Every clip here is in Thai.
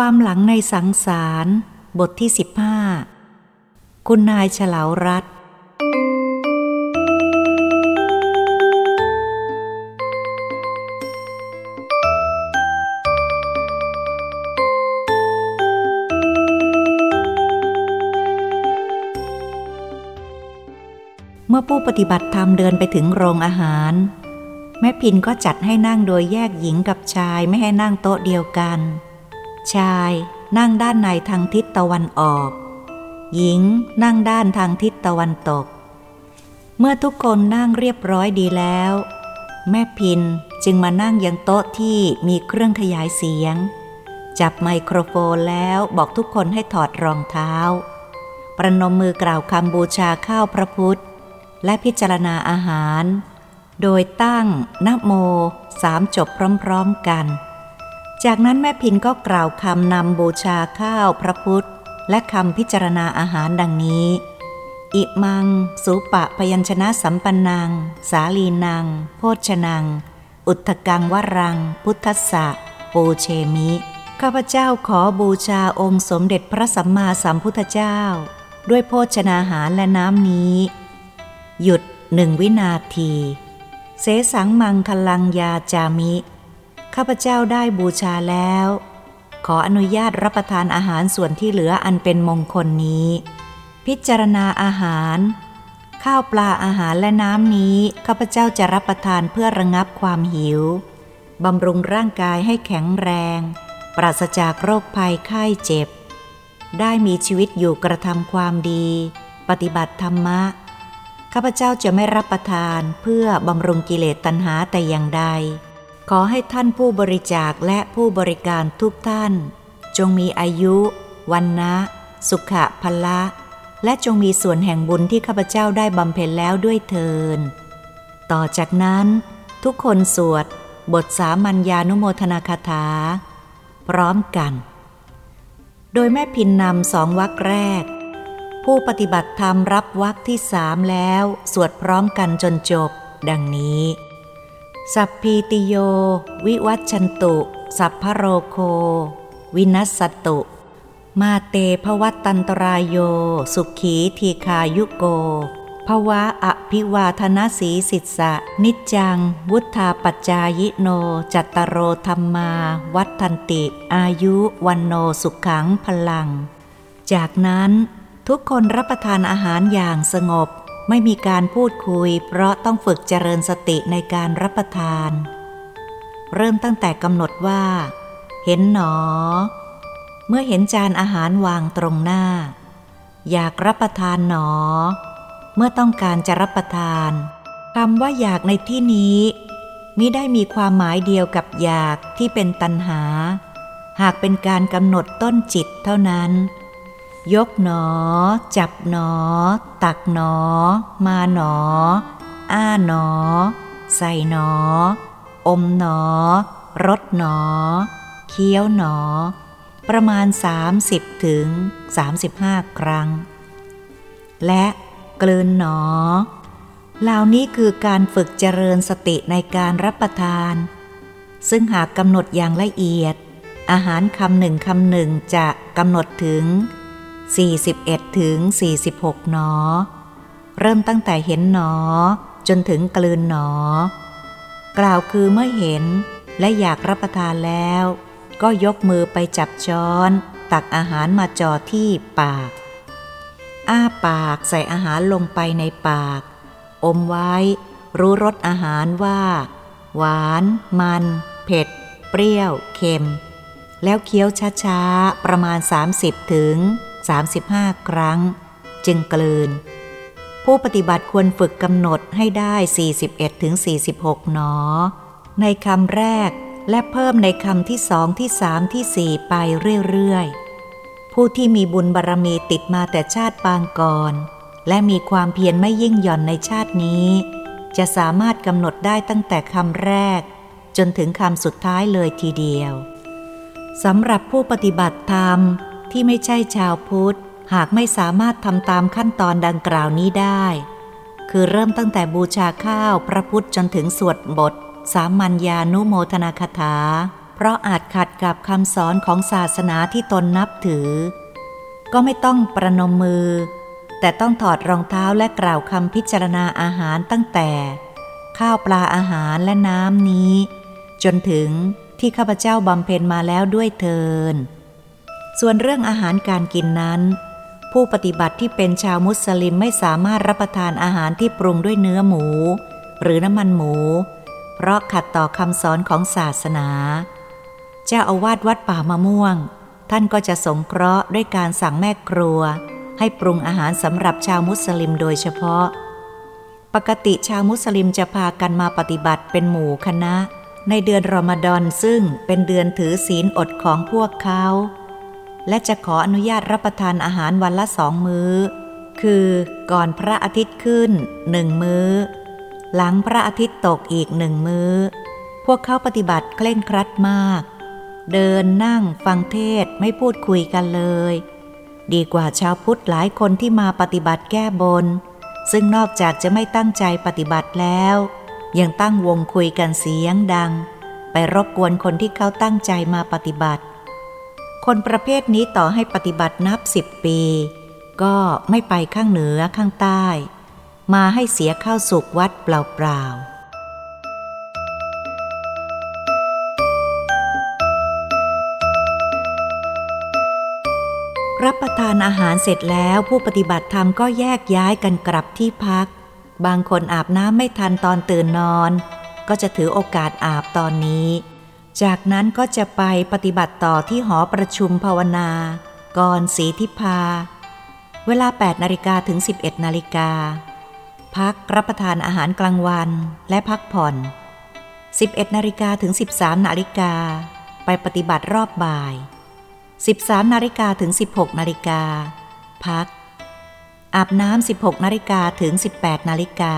ความหลังในสังสาร บทที่สิบห้าคุณนายเฉลารัตเมื่อผู้ปฏิบัติธรรมเดินไปถึงโรงอาหาร แม่พินก็จัดให้นั่งโดยแยกหญิงกับชายไม่ให้นั่งโต๊ะเดียวกัน ชายนั่งด้านในทางทิศตะวันออก หญิงนั่งด้านทางทิศตะวันตก เมื่อทุกคนนั่งเรียบร้อยดีแล้ว แม่พินจึงมานั่งยังโต๊ะที่มีเครื่องขยายเสียง จับไมโครโฟนแล้วบอกทุกคนให้ถอดรองเท้า ประนมมือกล่าวคำบูชาข้าวพระพุทธ และพิจารณาอาหาร โดยตั้งนโมสามจบพร้อมๆกัน จากนั้นแม่พินก็กล่าวคำนำบูชาข้าวพระพุทธ และคำพิจารณาอาหารดังนี้ อิมัง สุปะพยัญชนะสัมปันนัง สาลีนัง โพชนัง อุทกังวรัง พุทธะปูเชมิ ข้าพเจ้าขอบูชาองค์สมเด็จพระสัมมาสัมพุทธเจ้า ด้วยโภชนาหารและน้ำนี้ หยุดหนึ่งวินาที เสสังมังคลังยาจามิ ข้าพเจ้าได้บูชาแล้ว ขออนุญาตรับประทานอาหารส่วนที่เหลืออันเป็นมงคลนี้ พิจารณาอาหาร ข้าวปลาอาหารและน้ำนี้ข้าพเจ้าจะรับประทานเพื่อระงับความหิวบำรุงร่างกายให้แข็งแรง ปราศจากโรคภัยไข้เจ็บ ได้มีชีวิตอยู่กระทำความดี ปฏิบัติธรรมะ ข้าพเจ้าจะไม่รับประทานเพื่อบำรุงกิเลสตัณหาแต่อย่างใด ขอให้ท่านผู้บริจาคและผู้บริการทุกท่าน จงมีอายุ วันนะ สุขะพละ และจงมีส่วนแห่งบุญที่ข้าพเจ้าได้บำเพ็ญแล้วด้วยเทิน ต่อจากนั้นทุกคนสวด บทสามัญญานุโมทนาคาถา พร้อมกัน โดยแม่พินนำสองวรรคแรก ผู้ปฏิบัติธรรมรับวรรคที่สามแล้ว สวดพร้อมกันจนจบ ดังนี้ สัพพีติโย วิวัชันตุ สัพพโรโค วินัสตุ มาเตภวัตตันตรายโย สุขีทีคายุโกภวะอภิวาธนาสีสิทสะนิจัง วุธาปัจจายิโน จัตตโรธรรมา วัฏันติ อายุวันโนสุขังพลัง จากนั้นทุกคนรับประทานอาหารอย่างสงบ ไม่มีการพูดคุย เพราะต้องฝึกเจริญสติในการรับประทาน เริ่มตั้งแต่กำหนดว่า เห็นหนอ เมื่อเห็นจานอาหารวางตรงหน้า อยากรับประทานหนอ เมื่อต้องการจะรับประทานคำว่าอยากในที่นี้มิได้มีความหมายเดียวกับอยากที่เป็นตัณหา หากเป็นการกำหนดต้นจิตเท่านั้น ยกหนอ จับหนอ ตักหนอ มาหนอ อ้าหนอ ใส่หนอ อมหนอ รดหนอ เคี้ยวหนอ ประมาณ 30 ถึง 35 ครั้ง และกลืนหนอ เหล่านี้คือการฝึกเจริญสติในการรับประทาน ซึ่งหากกำหนดอย่างละเอียด อาหารคำหนึ่งคำหนึ่งจะกำหนดถึง 41 ถึง 46 หนอ เริ่มตั้งแต่เห็นหนอ จนถึงกลืนหนอ กล่าวคือเมื่อเห็นและอยากรับประทานแล้ว ก็ยกมือไปจับช้อน ตักอาหารมาจ่อที่ปาก อ้าปากใส่อาหารลงไปในปาก อมไว้ รู้รสอาหารว่า หวาน มัน เผ็ด เปรี้ยว เค็ม แล้วเคี้ยวช้าๆ ประมาณ 30ถึง 35 ครั้ง จึงกลืน ผู้ปฏิบัติควรฝึกกำหนดให้ได้ 41ถึง46 หนอ ในคำแรกและเพิ่มในคำที่สองที่สามที่สี่ไปเรื่อยๆ ผู้ที่มีบุญบารรมีติดมาแต่ชาติปางก่อน และมีความเพียรไม่ยิ่งหย่อนในชาตินี้ จะสามารถกำหนดได้ตั้งแต่คำแรก จนถึงคำสุดท้ายเลยทีเดียวสำหรับผู้ปฏิบัติธรรม ที่ไม่ใช่ชาวพุทธ หากไม่สามารถทำตามขั้นตอนดังกล่าวนี้ได้ คือเริ่มตั้งแต่บูชาข้าวพระพุทธจนถึงสวดบท สามัญญานุโมทนาคาถา เพราะอาจขัดกับคำสอนของศาสนาที่ตนนับถือ ก็ไม่ต้องประนมมือ แต่ต้องถอดรองเท้าและกล่าวคำพิจารณาอาหารตั้งแต่ ข้าวปลาอาหารและน้ำนี้ จนถึงที่ข้าพเจ้าบำเพ็ญมาแล้วด้วยเทิน ส่วนเรื่องอาหารการกินนั้น ผู้ปฏิบัติที่เป็นชาวมุสลิมไม่สามารถรับประทานอาหารที่ปรุงด้วยเนื้อหมู หรือน้ำมันหมู เพราะขัดต่อคำสอนของศาสนา เจ้าอาวาสวัดป่ามะม่วง ท่านก็จะสงเคราะห์ด้วยการสั่งแม่ครัว ให้ปรุงอาหารสำหรับชาวมุสลิมโดยเฉพาะ ปกติชาวมุสลิมจะพากันมาปฏิบัติเป็นหมู่คณะ ในเดือนรอมฎอนซึ่งเป็นเดือนถือศีลอดของพวกเขา และจะขออนุญาตรับประทานอาหารวันละสองมื้อ คือก่อนพระอาทิตย์ขึ้นหนึ่งมื้อ หลังพระอาทิตย์ตกอีกหนึ่งมื้อ พวกเขาปฏิบัติเคร่งครัดมาก เดินนั่งฟังเทศไม่พูดคุยกันเลย ดีกว่าชาวพุทธหลายคนที่มาปฏิบัติแก้บน ซึ่งนอกจากจะไม่ตั้งใจปฏิบัติแล้ว ยังตั้งวงคุยกันเสียงดัง ไปรบกวนคนที่เขาตั้งใจมาปฏิบัติ คนประเภทนี้ต่อให้ปฏิบัตินับสิบปี ก็ไม่ไปข้างเหนือข้างใต้ มาให้เสียข้าวสุกวัดเปล่าๆรับประทานอาหารเสร็จแล้วผู้ปฏิบัติธรรมก็แยกย้ายกันกลับที่พัก บางคนอาบน้ำไม่ทันตอนตื่นนอน ก็จะถือโอกาสอาบตอนนี้ จากนั้นก็จะไปปฏิบัติต่อที่หอประชุมภาวนาก่อนสีทิพา เวลา 8นาฬิกาถึง 11นาฬิกา พักรับประทานอาหารกลางวันและพักผ่อน 11นาฬิกาถึง 13นาฬิกา ไปปฏิบัติรอบบ่าย 13นาฬิกาถึง 16นาฬิกา พัก อาบน้ำ16นาฬิกาถึง 18นาฬิกา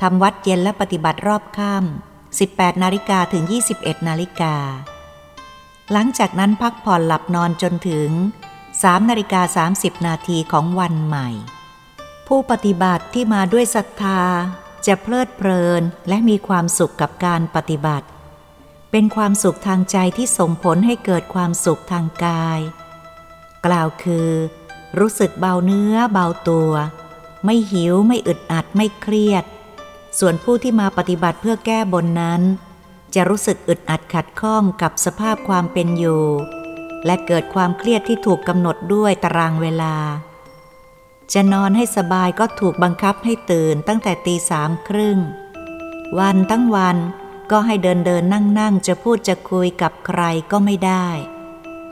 ทำวัดเย็นและปฏิบัติรอบค่ำ 18นาฬิกาถึง 21นาฬิกา หลังจากนั้นพักผ่อนหลับนอนจนถึง 3นาฬิกา30 นาทีของวันใหม่ ผู้ปฏิบัติที่มาด้วยศรัทธาจะเพลิดเพลินและมีความสุขกับการปฏิบัติ เป็นความสุขทางใจที่ส่งผลให้เกิดความสุขทางกาย กล่าวคือ รู้สึกเบาเนื้อเบาตัว ไม่หิวไม่อึดอัดไม่เครียด ส่วนผู้ที่มาปฏิบัติเพื่อแก้บนนั้น จะรู้สึกอึดอัดขัดข้องกับสภาพความเป็นอยู่ และเกิดความเครียดที่ถูกกำหนดด้วยตารางเวลา จะนอนให้สบายก็ถูกบังคับให้ตื่นตั้งแต่ตีสามครึ่ง วันทั้งวันก็ให้เดินเดินนั่งนั่งจะพูดจะคุยกับใครก็ไม่ได้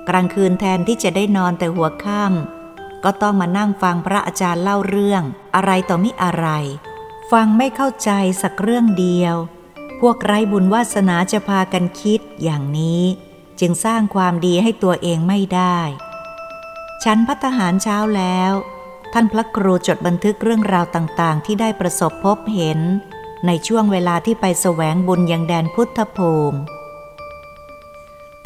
กลางคืนแทนที่จะได้นอนแต่หัวค่ำก็ต้องมานั่งฟังพระอาจารย์เล่าเรื่องอะไรต่อมิอะไร ฟังไม่เข้าใจสักเรื่องเดียว พวกไร้บุญวาสนาจะพากันคิดอย่างนี้ จึงสร้างความดีให้ตัวเองไม่ได้ ฉันพัฒหารเช้าแล้ว ท่านพระครูจดบันทึกเรื่องราวต่างๆ ที่ได้ประสบพบเห็น ในช่วงเวลาที่ไปแสวงบุญยังแดนพุทธภูมิ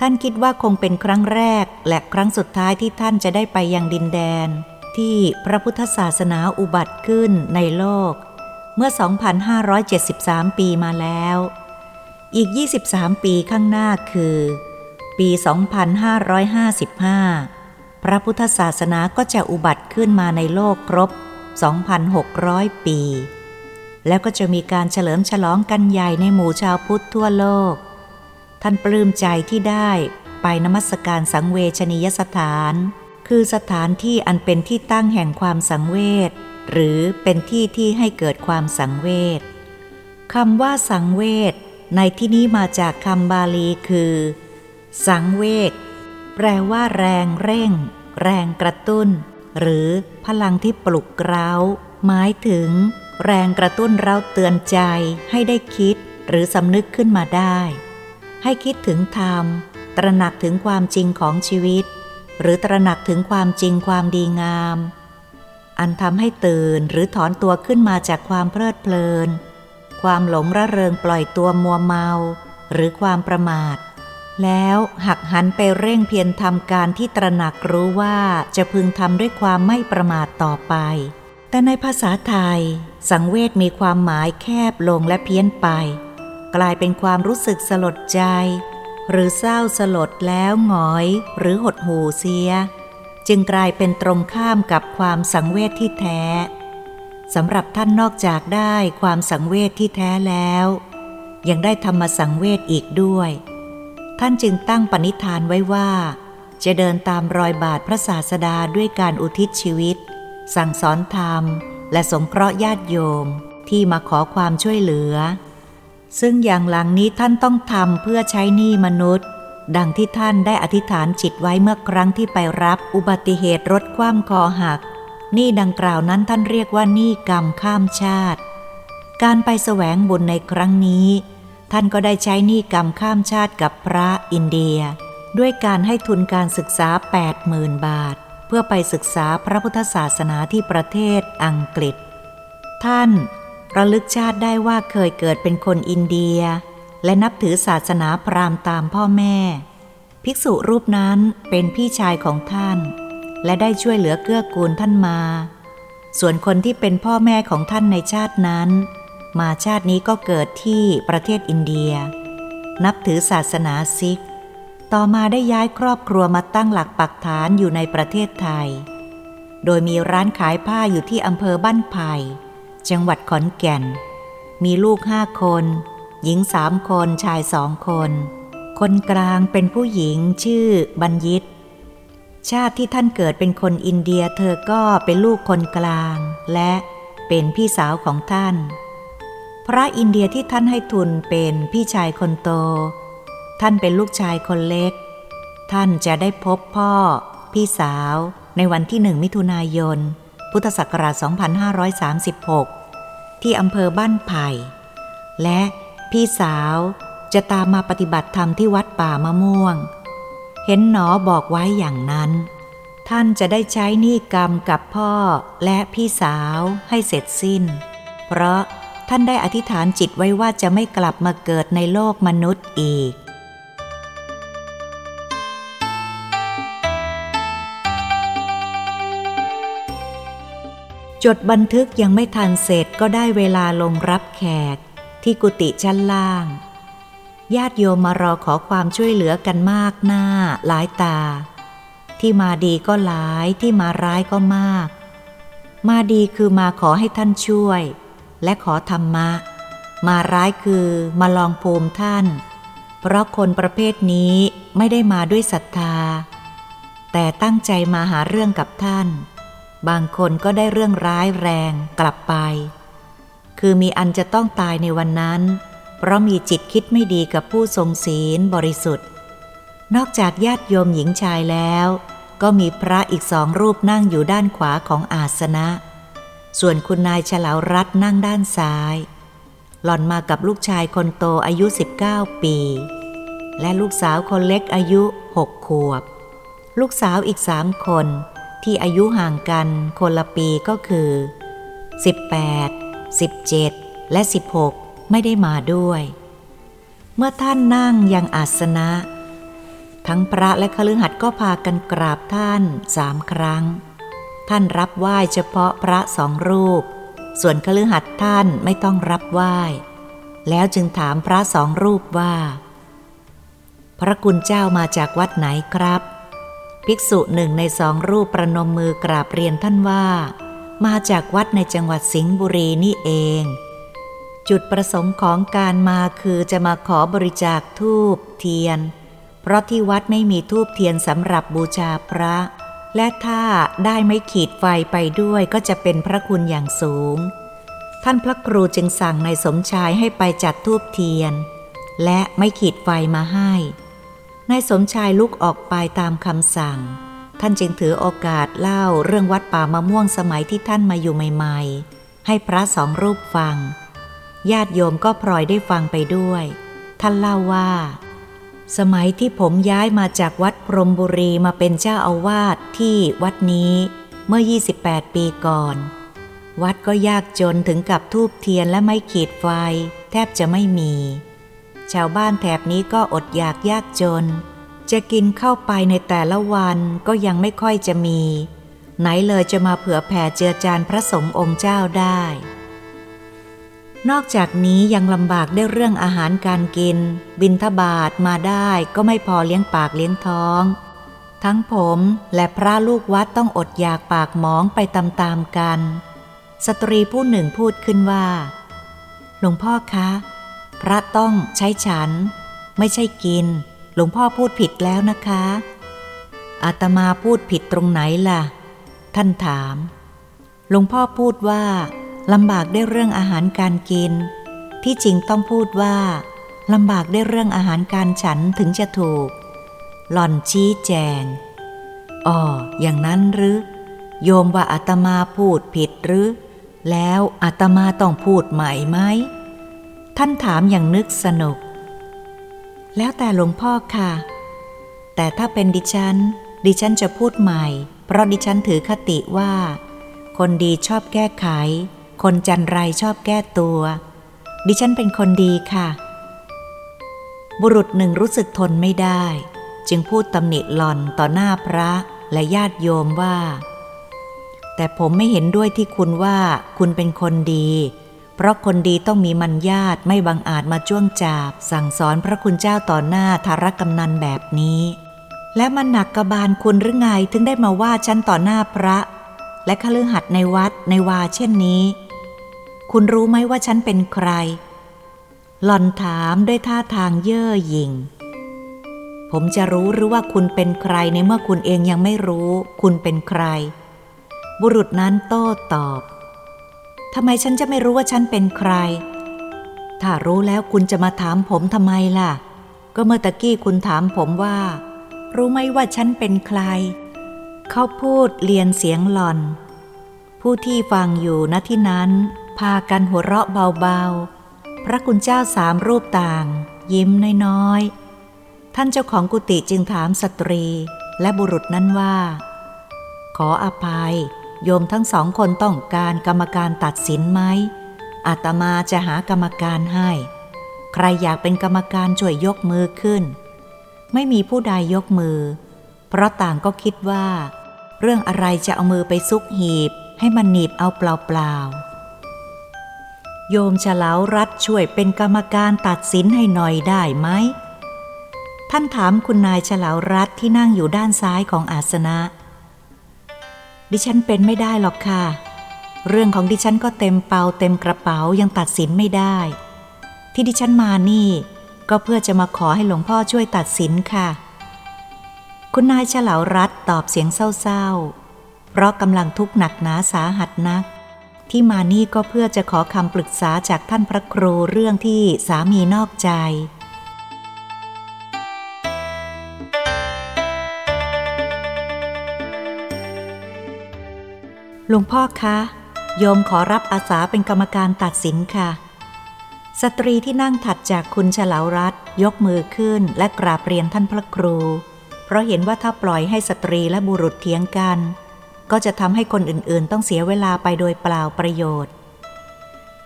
ท่านคิดว่าคงเป็นครั้งแรกและครั้งสุดท้ายที่ท่านจะได้ไปยังดินแดน ที่พระพุทธศาสนาอุบัติขึ้นในโลก เมื่อ 2,573 ปีมาแล้ว อีก 23 ปีข้างหน้าคือ ปี 2555 พระพุทธศาสนาก็จะอุบัติขึ้นมาในโลกครบ 2,600 ปี แล้วก็จะมีการเฉลิมฉลองกันใหญ่ในหมู่ชาวพุทธทั่วโลก ท่านปลื้มใจที่ได้ไปนมัสการสังเวชนียสถาน คือสถานที่อันเป็นที่ตั้งแห่งความสังเวช หรือเป็นที่ที่ให้เกิดความสังเวชคำว่าสังเวชในที่นี้มาจากคำบาลีคือ สังเวชแปลว่าแรงเร่ง แรงกระตุ้น หรือพลังที่ปลุกเร้า หมายถึง แรงกระตุ้นเราเตือนใจให้ได้คิด หรือสำนึกขึ้นมาได้ ให้คิดถึงธรรม ตระหนักถึงความจริงของชีวิต หรือตระหนักถึงความจริงความดีงาม อันทำให้ตื่นหรือถอนตัวขึ้นมาจากความเพลิดเพลิน ความหลงระเริงปล่อยตัวมัวเมา หรือความประมาท แล้วหักหันไปเร่งเพียรทำการที่ตระหนักรู้ว่าจะพึงทำด้วยความไม่ประมาทต่อไป แต่ในภาษาไทย สังเวชมีความหมายแคบลงและเพี้ยนไป กลายเป็นความรู้สึกสลดใจ หรือเศร้าสลดแล้วหงอย หรือหดหูเสีย จึงกลายเป็นตรงข้ามกับความสังเวชที่แท้สำหรับท่านนอกจากได้ความสังเวชที่แท้แล้ว ยังได้ธรรมสังเวชอีกด้วย ท่านจึงตั้งปณิธานไว้ว่า จะเดินตามรอยบาทพระศาสดาด้วยการอุทิศชีวิต สั่งสอนธรรม และสงเคราะห์ญาติโยมที่มาขอความช่วยเหลือ ซึ่งอย่างหลังนี้ท่านต้องทำเพื่อใช้หนี้มนุษย์ ดังที่ท่านได้อธิษฐานจิตไว้เมื่อครั้งที่ไปรับอุบัติเหตุรถคว่ำคอหัก นี้ดังกล่าวนั้นท่านเรียกว่านี้กรรมข้ามชาติ การไปแสวงบุญในครั้งนี้ ท่านก็ได้ใช้นี้กรรมข้ามชาติกับพระอินเดีย ด้วยการให้ทุนการศึกษา 80,000 บาท เพื่อไปศึกษาพระพุทธศาสนาที่ประเทศอังกฤษ ท่านระลึกชาติได้ว่าเคยเกิดเป็นคนอินเดีย และนับถือศาสนาพราหมณ์ตามพ่อแม่ ภิกษุรูปนั้นเป็นพี่ชายของท่าน และได้ช่วยเหลือเกื้อกูลท่านมา ส่วนคนที่เป็นพ่อแม่ของท่านในชาตินั้น มาชาตินี้ก็เกิดที่ประเทศอินเดีย นับถือศาสนาซิก ต่อมาได้ย้ายครอบครัวมาตั้งหลักปักฐานอยู่ในประเทศไทย โดยมีร้านขายผ้าอยู่ที่อำเภอบ้านไผ่จังหวัดขอนแก่น มีลูกห้าคน หญิงสามคนชายสองคน คนกลางเป็นผู้หญิงชื่อบัญยิต ชาติที่ท่านเกิดเป็นคนอินเดียเธอก็เป็นลูกคนกลาง และเป็นพี่สาวของท่าน พระอินเดียที่ท่านให้ทุนเป็นพี่ชายคนโต ท่านเป็นลูกชายคนเล็ก ท่านจะได้พบพ่อ พี่สาวในวันที่หนึ่งมิถุนายน พุทธศักราช 2536 ที่อำเภอบ้านไผ่ และ พี่สาวจะตามมาปฏิบัติธรรมที่วัดป่ามะม่วง เห็นหนอบอกไว้อย่างนั้น ท่านจะได้ใช้นี่กรรมกับพ่อและพี่สาวให้เสร็จสิ้น เพราะท่านได้อธิษฐานจิตไว้ว่าจะไม่กลับมาเกิดในโลกมนุษย์อีกจดบันทึกยังไม่ทันเสร็จก็ได้เวลาลงรับแขก ที่กุฏิชั้นล่าง ญาติโยมมารอขอความช่วยเหลือกันมากหน้าหลายตา ที่มาดีก็หลายที่มาร้ายก็มาก มาดีคือมาขอให้ท่านช่วย และขอธรรมะ มาร้ายคือมาลองภูมิท่าน เพราะคนประเภทนี้ไม่ได้มาด้วยศรัทธา แต่ตั้งใจมาหาเรื่องกับท่าน บางคนก็ได้เรื่องร้ายแรงกลับไป คือมีอันจะต้องตายในวันนั้น เพราะมีจิตคิดไม่ดีกับผู้ทรงศีลบริสุทธิ์ นอกจากญาติโยมหญิงชายแล้ว ก็มีพระอีกสองรูปนั่งอยู่ด้านขวาของอาสนะ ส่วนคุณนายฉลาวรัตนั่งด้านซ้าย หล่อนมากับลูกชายคนโตอายุ 19 ปี และลูกสาวคนเล็กอายุหกขวบ ลูกสาวอีกสามคนที่อายุห่างกันคนละปีก็คือ 18 17 และ 16 ไม่ได้มาด้วย เมื่อท่านนั่งยังอาสนะ ทั้งพระและคฤหัสถ์ก็พากันกราบท่านสามครั้ง ท่านรับไหว้เฉพาะพระสองรูป ส่วนคฤหัสถ์ท่านไม่ต้องรับไหว้ แล้วจึงถามพระสองรูปว่า พระคุณเจ้ามาจากวัดไหนครับ ภิกษุหนึ่งในสองรูปประนมมือกราบเรียนท่านว่า มาจากวัดในจังหวัดสิงห์บุรีนี่เอง จุดประสงค์ของการมาคือจะมาขอบริจาคทูบเทียน เพราะที่วัดไม่มีทูบเทียนสำหรับบูชาพระ และถ้าได้ไม่ขีดไฟไปด้วยก็จะเป็นพระคุณอย่างสูง ท่านพระครูจึงสั่งในสมชายให้ไปจัดทูบเทียน และไม่ขีดไฟมาให้นายสมชายลุกออกไปตามคำสั่ง ท่านจึงถือโอกาสเล่าเรื่องวัดป่ามะม่วงสมัยที่ท่านมาอยู่ใหม่ๆ ให้พระสองรูปฟัง ญาติโยมก็พลอยได้ฟังไปด้วย ท่านเล่าว่า สมัยที่ผมย้ายมาจากวัดพรมบุรีมาเป็นเจ้าอาวาสที่วัดนี้เมื่อ 28 ปีก่อน วัดก็ยากจนถึงกับทูบเทียนและไม่ขีดไฟ แทบจะไม่มี ชาวบ้านแถบนี้ก็อดอยากยากจน จะกินเข้าไปในแต่ละวันก็ยังไม่ค่อยจะมี ไหนเลยจะมาเผื่อแผ่เจือจานพระสงฆ์องค์เจ้าได้ นอกจากนี้ยังลำบากได้เรื่องอาหารการกิน บินทบาทมาได้ก็ไม่พอเลี้ยงปากเลี้ยงท้อง ทั้งผมและพระลูกวัดต้องอดอยากปากหมองไปตามๆกัน สตรีผู้หนึ่งพูดขึ้นว่า หลวงพ่อคะ พระต้องใช้ฉัน ไม่ใช่กิน หลวงพ่อพูดผิดแล้วนะคะ อาตมาพูดผิดตรงไหนล่ะ ท่านถาม หลวงพ่อพูดว่าลำบากได้เรื่องอาหารการกิน ที่จริงต้องพูดว่าลำบากได้เรื่องอาหารการฉันถึงจะถูก หล่อนชี้แจงอ๋ออย่างนั้นหรือ โยมว่าอาตมาพูดผิดหรือ แล้วอาตมาต้องพูดใหม่ไหม ท่านถามอย่างนึกสนุก แล้วแต่หลวงพ่อค่ะ แต่ถ้าเป็นดิฉัน ดิฉันจะพูดใหม่ เพราะดิฉันถือคติว่า คนดีชอบแก้ไข คนจันไรชอบแก้ตัว ดิฉันเป็นคนดีค่ะ บุรุษหนึ่งรู้สึกทนไม่ได้ จึงพูดตำหนิหล่อนต่อหน้าพระและญาติโยมว่า แต่ผมไม่เห็นด้วยที่คุณว่าคุณเป็นคนดี เพราะคนดีต้องมีมัญญาตไม่บังอาจมาจ้วงจาบ สั่งสอนพระคุณเจ้าต่อหน้าธารกำนันแบบนี้ และมันหนักกระบาลคุณหรือไงถึงได้มาว่าฉันต่อหน้าพระ และขลือหัดในวัดในวาเช่นนี้ คุณรู้ไหมว่าฉันเป็นใคร หล่อนถามด้วยท่าทางเย่อหยิ่ง ผมจะรู้หรือว่าคุณเป็นใครในเมื่อคุณเองยังไม่รู้ คุณเป็นใคร บุรุษนั้นโต้ตอบ ทำไมฉันจะไม่รู้ว่าฉันเป็นใคร ถ้ารู้แล้วคุณจะมาถามผมทำไมล่ะ ก็เมื่อตะกี้คุณถามผมว่า รู้ไหมว่าฉันเป็นใคร เขาพูดเลียนเสียงหลอน ผู้ที่ฟังอยู่ณที่นั้น พากันหัวเราะเบาๆ พระคุณเจ้าสามรูปต่าง ยิ้มน้อยๆ ท่านเจ้าของกุฏิจึงถามสตรีและบุรุษนั้นว่า ขออภัย โยมทั้งสองคนต้องการกรรมการตัดสินไหมอาตมาจะหากรรมการให้ ใครอยากเป็นกรรมการช่วยยกมือขึ้น ไม่มีผู้ใดยกมือ เพราะต่างก็คิดว่า เรื่องอะไรจะเอามือไปซุกหีบ ให้มันหนีบเอาเปล่าๆ โยมฉลาวรัฐช่วยเป็นกรรมการตัดสินให้หน่อยได้ไหม ท่านถามคุณนายฉลาวรัฐที่นั่งอยู่ด้านซ้ายของอาสนะ ดิฉันเป็นไม่ได้หรอกค่ะ เรื่องของดิฉันก็เต็มเปาเต็มกระเป๋ายังตัดสินไม่ได้ ที่ดิฉันมานี่ ก็เพื่อจะมาขอให้หลวงพ่อช่วยตัดสินค่ะ คุณนายเฉลาวรัฐตอบเสียงเศร้าๆ เพราะกำลังทุกข์หนักหนาสาหัสนัก ที่มานี่ก็เพื่อจะขอคำปรึกษาจากท่านพระครูเรื่องที่สามีนอกใจ หลวงพ่อคะ โยมขอรับอาสาเป็นกรรมการตัดสินค่ะ สตรีที่นั่งถัดจากคุณเฉลาวรัตยกมือขึ้นและกราบเรียนท่านพระครู เพราะเห็นว่าถ้าปล่อยให้สตรีและบุรุษเถียงกัน ก็จะทำให้คนอื่นๆ ต้องเสียเวลาไปโดยเปล่าประโยชน์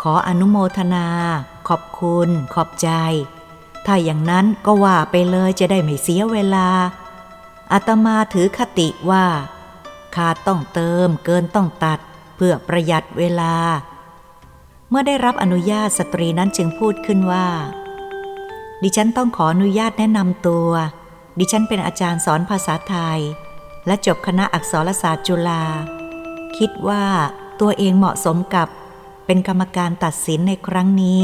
ขออนุโมทนา ขอบคุณ ขอบใจ ถ้าอย่างนั้นก็ว่าไปเลยจะได้ไม่เสียเวลาอาตมาถือคติว่า ขาดต้องเติมเกินต้องตัด เพื่อประหยัดเวลา เมื่อได้รับอนุญาตสตรีนั้นจึงพูดขึ้นว่า ดิฉันต้องขออนุญาตแนะนำตัว ดิฉันเป็นอาจารย์สอนภาษาไทย และจบคณะอักษรศาสตร์จุฬาคิดว่าตัวเองเหมาะสมกับเป็นกรรมการตัดสินในครั้งนี้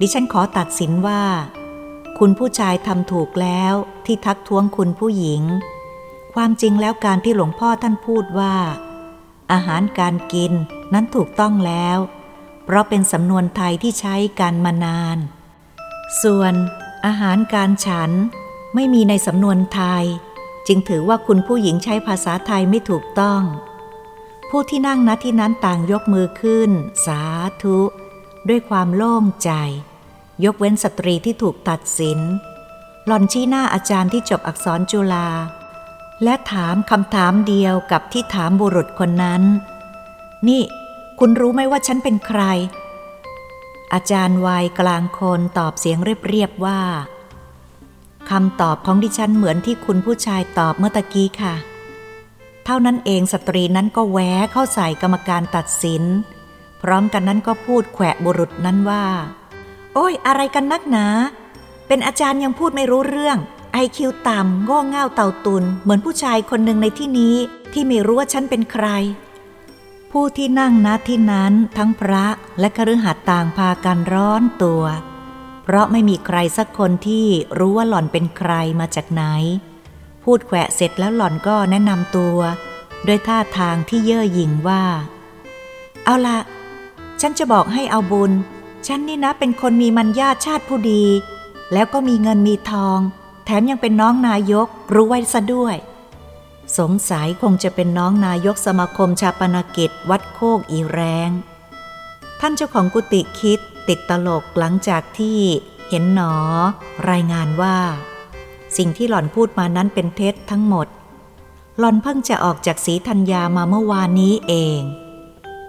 ดิฉันขอตัดสินว่า คุณผู้ชายทำถูกแล้วที่ทักท้วงคุณผู้หญิง ความจริงแล้วการที่หลวงพ่อท่านพูดว่า อาหารการกินนั้นถูกต้องแล้ว เพราะเป็นสำนวนไทยที่ใช้กันมานาน ส่วนอาหารการฉันไม่มีในสำนวนไทย จึงถือว่าคุณผู้หญิงใช้ภาษาไทยไม่ถูกต้อง ผู้ที่นั่งณที่นั้นต่างยกมือขึ้น สาธุ ด้วยความโล่งใจ ยกเว้นสตรีที่ถูกตัดสิน หล่อนชี้หน้าอาจารย์ที่จบอักษรจุฬา และถามคำถามเดียวกับที่ถามบุรุษคนนั้น นี่ คุณรู้ไหมว่าฉันเป็นใคร อาจารย์วัยกลางคนตอบเสียงเรียบๆว่าคำตอบของดิฉันเหมือนที่คุณผู้ชายตอบเมื่อตะกี้ค่ะ เท่านั้นเองสตรีนั้นก็แวะเข้าใส่กรรมการตัดสินพพร้อมกันนั้นก็พูดแขวะบุรุษนั้นว่า โอ้ยอะไรกันนักหนา เป็นอาจารย์ยังพูดไม่รู้เรื่อง ไอคิวต่ำง่เง่าเต่าตุน เหมือนผู้ชายคนหนึ่งในที่นี้ที่ไม่รู้ว่าฉันเป็นใคร ผู้ที่นั่งณที่นั้นทั้งพระและคฤหัสถ์ต่างพากันร้อนตัว เพราะไม่มีใครสักคนที่รู้ว่าหล่อนเป็นใครมาจากไหน พูดแขวะเสร็จแล้วหล่อนก็แนะนำตัว ด้วยท่าทางที่เย่อหยิ่งว่า เอาละฉันจะบอกให้เอาบุญ ฉันนี่นะเป็นคนมีมัญญาชาติผู้ดี แล้วก็มีเงินมีทอง แถมยังเป็นน้องนายกรู้ไว้ซะด้วย สงสัยคงจะเป็นน้องนายกสมาคมชาปนกิจวัดโคกอีแรง ท่านเจ้าของกุฏิคิดติดตลกหลังจากที่เห็นหนอ รายงานว่า สิ่งที่หล่อนพูดมานั้นเป็นเท็จทั้งหมด หลอนเพิ่งจะออกจากสีธัญญามาเมื่อวานนี้เอง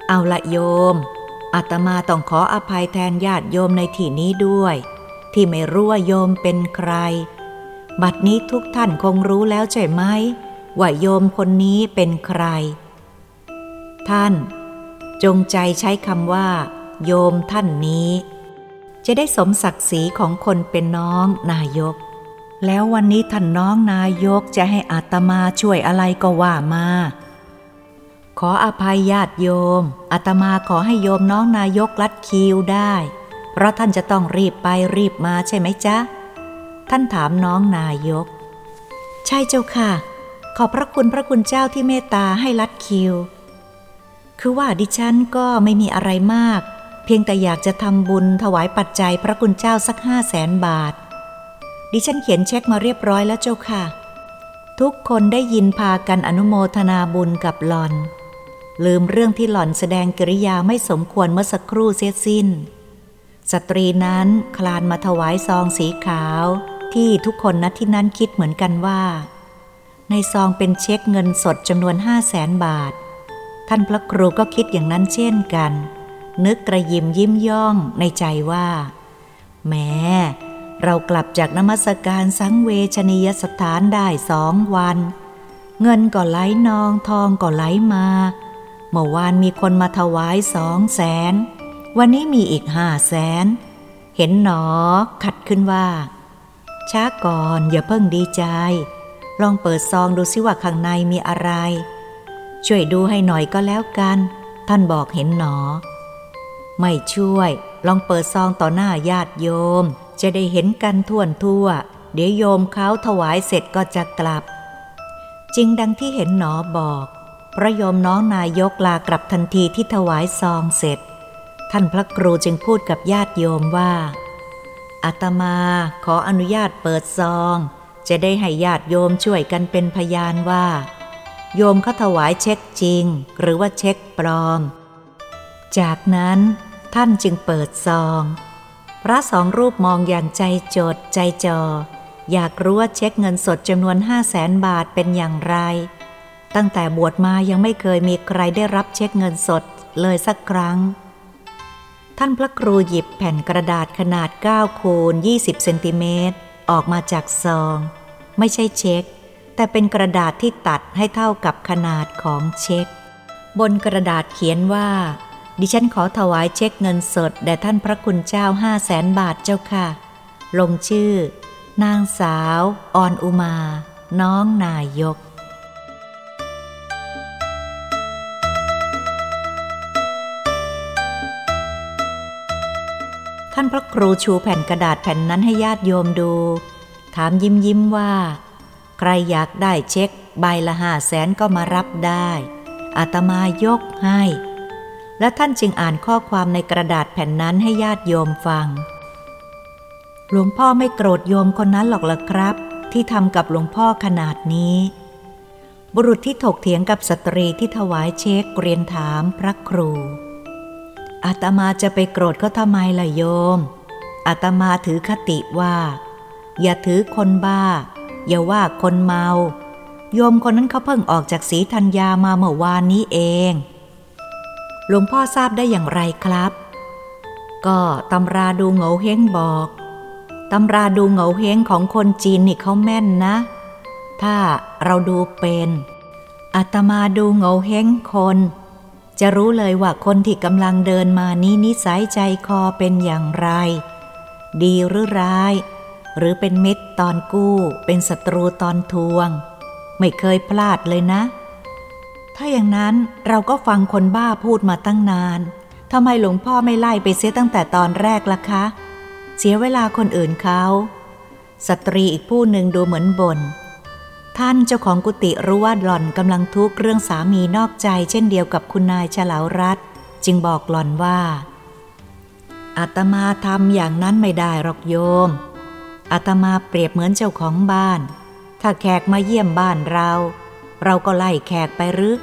เอาละโยมอาตมาต้องขออภัยแทนญาติโยมในที่นี้ด้วย ที่ไม่รู้ว่าโยมเป็นใคร บัดนี้ทุกท่านคงรู้แล้วใช่ไหมว่าโยมคนนี้เป็นใคร ท่าน จงใจใช้คำว่า โยมท่านนี้ จะได้สมศักดิ์ศรีของคนเป็นน้องนายก แล้ววันนี้ท่านน้องนายกจะให้อาตมาช่วยอะไรก็ว่ามา ขออภัยญาติโยมอาตมาขอให้โยมน้องนายกลัดคิวได้ เพราะท่านจะต้องรีบไปรีบมาใช่ไหมจ๊ะ ท่านถามน้องนายก ใช่เจ้าค่ะ ขอบพระคุณพระคุณเจ้าที่เมตตาให้ลัดคิว คือว่าดิฉันก็ไม่มีอะไรมาก เพียงแต่อยากจะทำบุญถวายปัจจัยพระคุณเจ้าสักห้าแสนบาท ดิฉันเขียนเช็คมาเรียบร้อยแล้วเจ้าค่ะ ทุกคนได้ยินพากันอนุโมทนาบุญกับหลอน ลืมเรื่องที่หล่อนแสดงกิริยาไม่สมควรเมื่อสักครู่เสียสิ้น สตรีนั้นคลานมาถวายซองสีขาว ที่ทุกคนณที่นั้นคิดเหมือนกันว่า ในซองเป็นเช็คเงินสดจำนวนห้าแสนบาท ท่านพระครูก็คิดอย่างนั้นเช่นกัน นึกกระยิมยิ้มย่องในใจว่าแม้เรากลับจากนมัสการสังเวชนียสถานได้สองวัน เงินก็ไหลนองทองก็ไหลมา เมื่อวานมีคนมาถวายสองแสน วันนี้มีอีกห้าแสน เห็นหนอขัดขึ้นว่า ช้าก่อนอย่าเพิ่งดีใจ ลองเปิดซองดูซิว่าข้างในมีอะไร ช่วยดูให้หน่อยก็แล้วกัน ท่านบอกเห็นหนอ ไม่ช่วย ลองเปิดซองต่อหน้าญาติโยม จะได้เห็นกันทั่วทั่ว เดี๋ยวโยมเขาถวายเสร็จก็จะกลับ จริงดังที่เห็นหนอบอกพระโยมน้องนายกลากลับทันทีที่ถวายซองเสร็จ ท่านพระครูจึงพูดกับญาติโยมว่า อาตมาขออนุญาตเปิดซอง จะได้ให้ญาติโยมช่วยกันเป็นพยานว่า โยมเขาถวายเช็คจริง หรือว่าเช็คปลอม จากนั้นท่านจึงเปิดซอง พระสองรูปมองอย่างใจจดใจจอ อยากรู้ว่าเช็คเงินสดจำนวนห้าแสนบาทเป็นอย่างไร ตั้งแต่บวชมายังไม่เคยมีใครได้รับเช็คเงินสดเลยสักครั้ง ท่านพระครูหยิบแผ่นกระดาษขนาด9คูณ 20 เซนติเมตร ออกมาจากซอง ไม่ใช่เช็ค แต่เป็นกระดาษที่ตัดให้เท่ากับขนาดของเช็ค บนกระดาษเขียนว่า ดิฉันขอถวายเช็คเงินสดแด่ท่านพระคุณเจ้าห้าแสนบาทเจ้าค่ะ ลงชื่อ นางสาว ออนอุมา น้องนายกานพระครูชูแผ่นกระดาษแผ่นนั้นให้ญาติโยมดู ถามยิ้มยิ้มว่า ใครอยากได้เช็ค ใบละห้าแสนก็มารับได้อาตมายกให้ และท่านจึงอ่านข้อความในกระดาษแผ่นนั้นให้ญาติโยมฟัง หลวงพ่อไม่โกรธโยมคนนั้นหรอกละครับ ที่ทำกับหลวงพ่อขนาดนี้ บุรุษที่ถกเถียงกับสตรีที่ถวายเช็คเรียนถามพระครู อาตมาจะไปโกรธเขาทำไมล่ะโยม อาตมาถือคติว่า อย่าถือคนบ้า อย่าว่าคนเมา โยมคนนั้นเขาเพิ่งออกจากสีธัญญามาเมื่อวานนี้เอง หลวงพ่อทราบได้อย่างไรครับ ก็ตำราดูเหงาเฮงบอกตำราดูเหงาเฮงของคนจีนนี่เขาแม่นนะ ถ้าเราดูเป็นอาตมาดูเหงาเฮงคน จะรู้เลยว่าคนที่กำลังเดินมานี้นิสัยใจคอเป็นอย่างไร ดีหรือร้าย หรือเป็นมิตรตอนกู้ เป็นศัตรูตอนทวง ไม่เคยพลาดเลยนะ ถ้าอย่างนั้นเราก็ฟังคนบ้าพูดมาตั้งนานทำไมหลวงพ่อไม่ไล่ไปเสียตั้งแต่ตอนแรกล่ะคะ เสียเวลาคนอื่นเขา สตรีอีกผู้หนึ่งดูเหมือนบน่น ท่านเจ้าของกุฏิรู้ว่าหล่อนกำลังทุกข์เรื่องสามีนอกใจ เช่นเดียวกับคุณนายฉลาวรัตจึงบอกหล่อนว่าอาตมาทำอย่างนั้นไม่ได้หรอกโยมอาตมาเปรียบเหมือนเจ้าของบ้าน ถ้าแขกมาเยี่ยมบ้านเรา เราก็ไล่แขกไปหรือ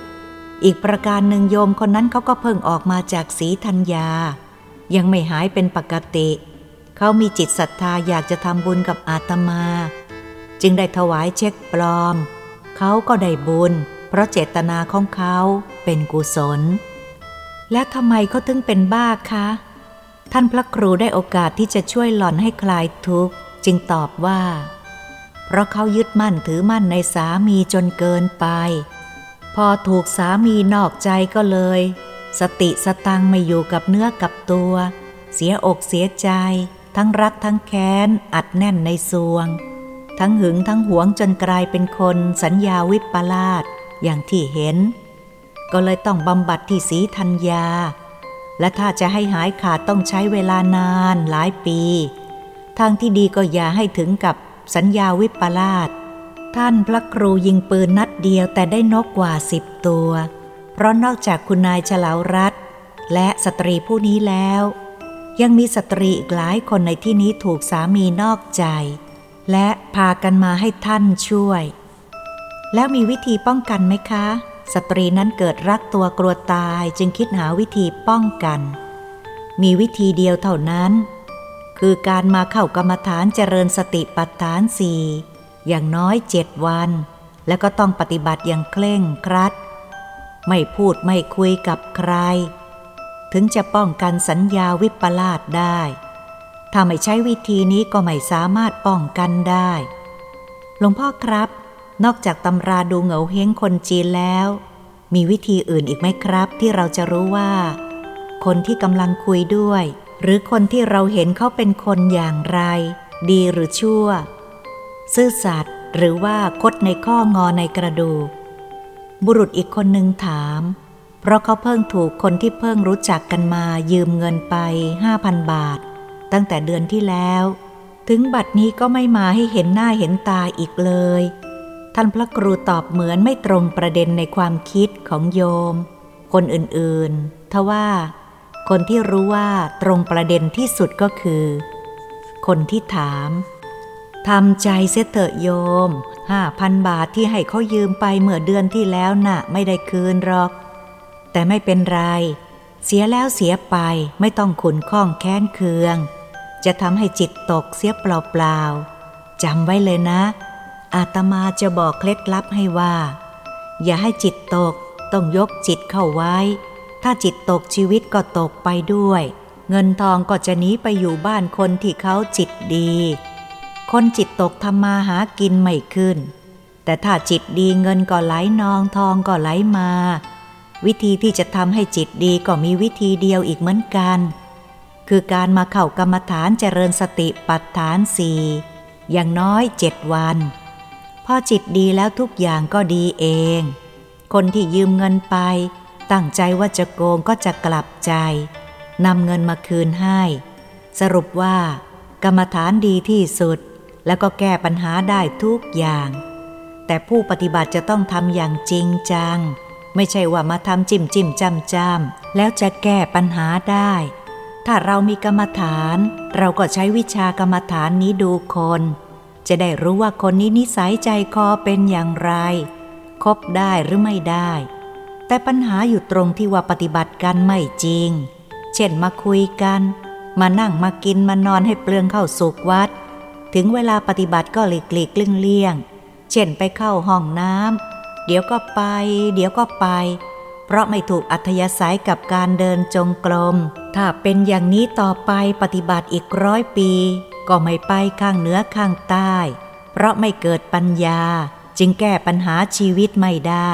อีกประการหนึ่งโยมคนนั้นเขาก็เพิ่งออกมาจากสีธัญญา ยังไม่หายเป็นปกติ เขามีจิตศรัทธาอยากจะทำบุญกับอาตมา จึงได้ถวายเช็คปลอม เขาก็ได้บุญ เพราะเจตนาของเขาเป็นกุศล และทำไมเขาถึงเป็นบ้าคะ ท่านพระครูได้โอกาสที่จะช่วยหล่อนให้คลายทุกข์ จึงตอบว่า เพราะเขายึดมั่นถือมั่นในสามีจนเกินไป พอถูกสามีนอกใจก็เลย สติสตังไม่อยู่กับเนื้อกับตัว เสียอกเสียใจ ทั้งรักทั้งแค้นอัดแน่นในสวง ทั้งหึงทั้งหวงจนกลายเป็นคนสัญญาวิปลาสอย่างที่เห็น ก็เลยต้องบำบัดที่สีธัญญา และถ้าจะให้หายขาดต้องใช้เวลานานหลายปี ทางที่ดีก็อย่าให้ถึงกับสัญญาวิปลาสท่านพระครูยิงปืนนัดเดียวแต่ได้นกกว่าสิบตัว เพราะนอกจากคุณนายฉลาวรัตและสตรีผู้นี้แล้ว ยังมีสตรีอีกหลายคนในที่นี้ถูกสามีนอกใจ และพากันมาให้ท่านช่วย แล้วมีวิธีป้องกันไหมคะ สตรีนั้นเกิดรักตัวกลัวตายจึงคิดหาวิธีป้องกัน มีวิธีเดียวเท่านั้น คือการมาเข้ากรรมฐานเจริญสติปัฏฐานสี่อย่างน้อยเจ็ดวัน แล้วก็ต้องปฏิบัติอย่างเคร่งครัด ไม่พูดไม่คุยกับใคร ถึงจะป้องกันสัญญาวิปลาสได้ ถ้าไม่ใช้วิธีนี้ก็ไม่สามารถป้องกันได้ หลวงพ่อครับ นอกจากตำราดูเหงาเฮงคนจีนแล้ว มีวิธีอื่นอีกไหมครับ ที่เราจะรู้ว่า คนที่กำลังคุยด้วย หรือคนที่เราเห็นเขาเป็นคนอย่างไร ดีหรือชั่ว ซื่อสัตย์หรือว่าคดในข้องอในกระดูก บุรุษอีกคนหนึ่งถาม เพราะเขาเพิ่งถูกคนที่เพิ่งรู้จักกันมายืมเงินไปห้าพันบาท ตั้งแต่เดือนที่แล้ว ถึงบัดนี้ก็ไม่มาให้เห็นหน้าเห็นตาอีกเลย ท่านพระครูตอบเหมือนไม่ตรงประเด็นในความคิดของโยม คนอื่นๆ ทว่า คนที่รู้ว่าตรงประเด็นที่สุดก็คือ คนที่ถามทำใจเสียเถอะโยมห้าพันบาทที่ให้เขายืมไปเมื่อเดือนที่แล้วนะ่ะ ไม่ได้คืนหรอก แต่ไม่เป็นไร เสียแล้วเสียไปไม่ต้องขุนข้องแค้นเคือง จะทำให้จิตตกเสียเปล่าๆจำไว้เลยนะ อาตมาจะบอกเคล็ดลับให้ว่า อย่าให้จิตตกต้องยกจิตเข้าไว้ ถ้าจิตตกชีวิตก็ตกไปด้วย เงินทองก็จะหนีไปอยู่บ้านคนที่เขาจิตดี คนจิตตกทำมาหากินไม่ขึ้น แต่ถ้าจิตดีเงินก็ไหลนองทองก็ไหลมา วิธีที่จะทำให้จิตดีก็มีวิธีเดียวอีกเหมือนกัน คือการมาเข้ากรรมฐานเจริญสติปัฏฐานสี่อย่างน้อยเจ็ดวัน พอจิตดีแล้วทุกอย่างก็ดีเอง คนที่ยืมเงินไป ตั้งใจว่าจะโกงก็จะกลับใจนำเงินมาคืนให้ สรุปว่า กรรมฐานดีที่สุด แล้วก็แก้ปัญหาได้ทุกอย่าง แต่ผู้ปฏิบัติจะต้องทำอย่างจริงจัง ไม่ใช่ว่ามาทำจิ้มจิ้มจำจำแล้วจะแก้ปัญหาได้ ถ้าเรามีกรรมฐาน เราก็ใช้วิชากรรมฐานนี้ดูคน จะได้รู้ว่าคนนี้นิสัยใจคอเป็นอย่างไร คบได้หรือไม่ได้ แต่ปัญหาอยู่ตรงที่ว่าปฏิบัติกันไม่จริง เช่นมาคุยกัน มานั่งมากินมานอนให้เปลืองเข้าสุกวัด ถึงเวลาปฏิบัติก็หลีกลีกเลี่ยง เช่นไปเข้าห้องน้ำเดี๋ยวก็ไป เดี๋ยวก็ไป เพราะไม่ถูกอัธยาศัยกับการเดินจงกรม ถ้าเป็นอย่างนี้ต่อไปปฏิบัติอีกร้อยปี ก็ไม่ไปข้างเหนือข้างใต้ เพราะไม่เกิดปัญญา จึงแก้ปัญหาชีวิตไม่ได้